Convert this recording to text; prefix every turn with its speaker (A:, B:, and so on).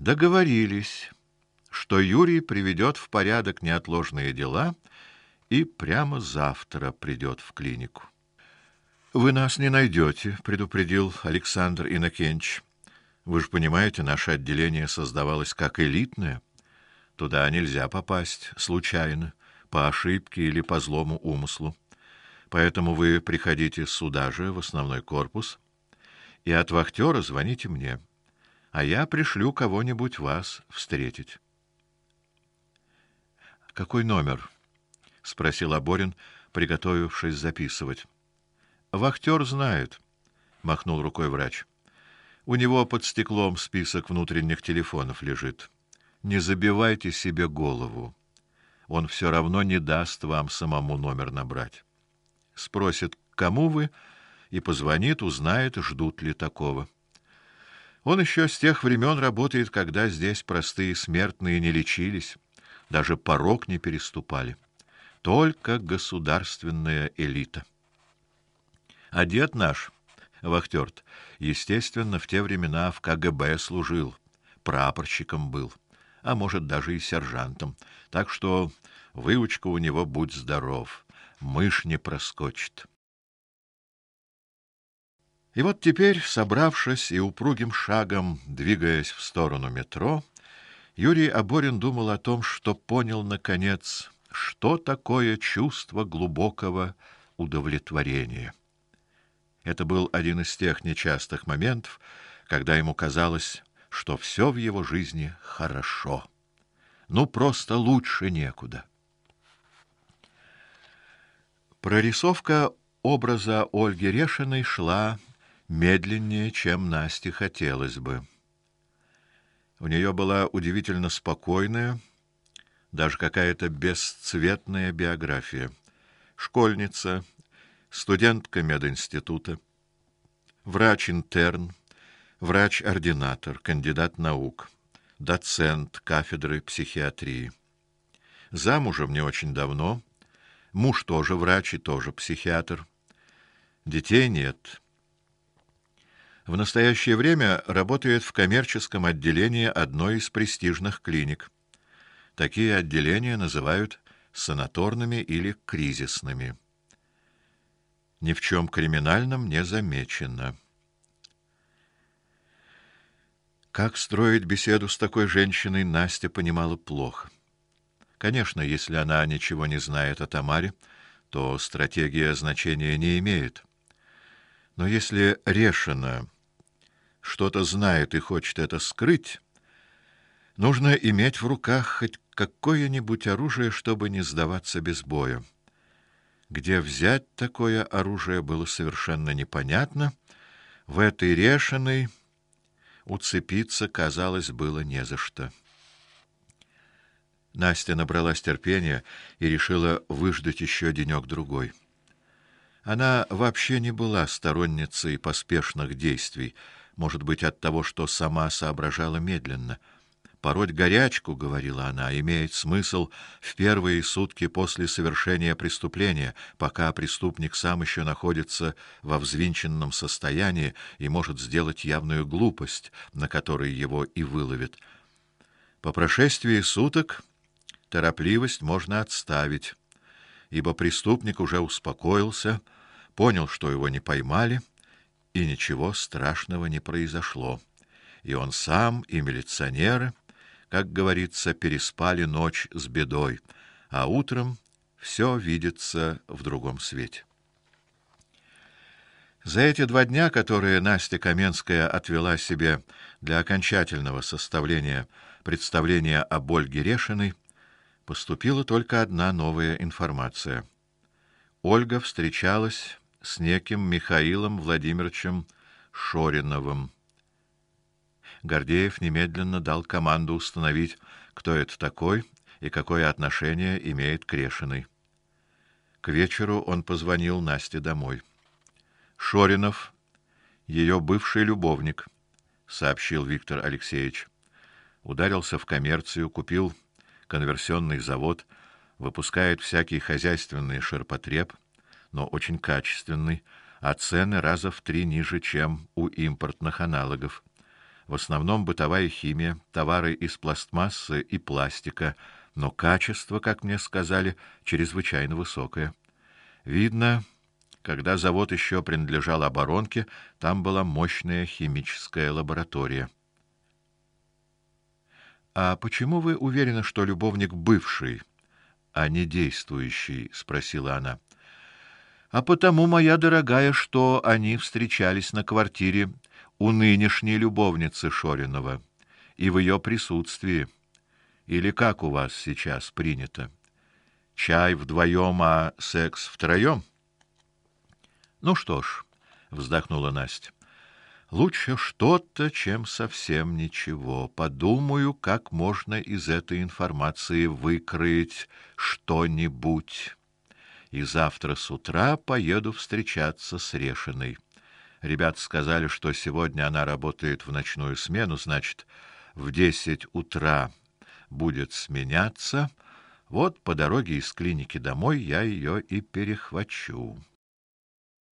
A: Договорились, что Юрий приведет в порядок неотложные дела и прямо завтра придет в клинику. Вы нас не найдете, предупредил Александр Инакенч. Вы же понимаете, наше отделение создавалось как элитное. Туда нельзя попасть случайно, по ошибке или по злому умыслу. Поэтому вы приходите сюда же, в основной корпус, и от вахтера звоните мне, а я пришлю кого-нибудь вас встретить. Какой номер? спросил Аборин, приготовившись записывать. Вахтер знает, махнул рукой врач. У него под стеклом список внутренних телефонов лежит. Не забивайте себе голову. Он все равно не даст вам самому номер набрать спросит, кому вы, и позвонит, узнает, ждут ли такого. Он еще с тех времен работает, когда здесь простые смертные не лечились, даже порог не переступали. Только государственная элита. А дед наш, Вахтерт, естественно, в те времена в КГБ служил, прапорщиком был, а может даже и сержантом. Так что выучка у него будь здоров мышь не проскочит. И вот теперь, собравшись и упругим шагом двигаясь в сторону метро, Юрий Аборин думал о том, что понял наконец, что такое чувство глубокого удовлетворения. Это был один из тех нечастых моментов, когда ему казалось, что все в его жизни хорошо. Ну просто лучше некуда. Прорисовка образа Ольги Решиной шла медленнее, чем Насте хотелось бы. У нее была удивительно спокойная, даже какая-то бесцветная биография. Школьница, студентка мединститута, врач-интерн, врач-ординатор, кандидат наук, доцент кафедры психиатрии. Замужем не очень давно, Муж тоже врач и тоже психиатр. Детей нет. В настоящее время работает в коммерческом отделении одной из престижных клиник. Такие отделения называют санаторными или кризисными. Ни в чем криминальном не замечено. Как строить беседу с такой женщиной, Настя понимала плохо. Конечно, если она ничего не знает о Тамаре, то стратегия значения не имеет. Но если решено что-то знает и хочет это скрыть, нужно иметь в руках хоть какое-нибудь оружие, чтобы не сдаваться без боя. Где взять такое оружие было совершенно непонятно. В этой решенной уцепиться, казалось, было не за что. Настя набралась терпения и решила выждать еще денек другой. Она вообще не была сторонницей поспешных действий, может быть, от того, что сама соображала медленно. Пороть горячку, говорила она, имеет смысл в первые сутки после совершения преступления, пока преступник сам еще находится во взвинченном состоянии и может сделать явную глупость, на которой его и выловят. По прошествии суток торопливость можно отставить, ибо преступник уже успокоился, понял, что его не поймали, и ничего страшного не произошло. И он сам, и милиционеры, как говорится, переспали ночь с бедой, а утром все видится в другом свете. За эти два дня, которые Настя Каменская отвела себе для окончательного составления представления о Ольге Решиной, поступила только одна новая информация. Ольга встречалась с неким Михаилом Владимировичем Шориновым. Гордеев немедленно дал команду установить, кто это такой и какое отношение имеет к Решиной. К вечеру он позвонил Насте домой. Шоринов ее бывший любовник, сообщил Виктор Алексеевич. Ударился в коммерцию, купил конверсионный завод выпускает всякий хозяйственный ширпотреб, но очень качественный, а цены раза в три ниже, чем у импортных аналогов. В основном бытовая химия, товары из пластмассы и пластика, но качество, как мне сказали, чрезвычайно высокое. Видно, когда завод еще принадлежал оборонке, там была мощная химическая лаборатория. А почему вы уверены, что любовник бывший, а не действующий, спросила она. А потому, моя дорогая, что они встречались на квартире у нынешней любовницы Шоринова и в ее присутствии. Или как у вас сейчас принято? Чай вдвоем, а секс втроем? Ну что ж, вздохнула Настя. Лучше что-то, чем совсем ничего. Подумаю, как можно из этой информации выкроить что-нибудь. И завтра с утра поеду встречаться с Решиной. Ребят сказали, что сегодня она работает в ночную смену, значит, в десять утра будет сменяться. Вот по дороге из клиники домой я ее и перехвачу.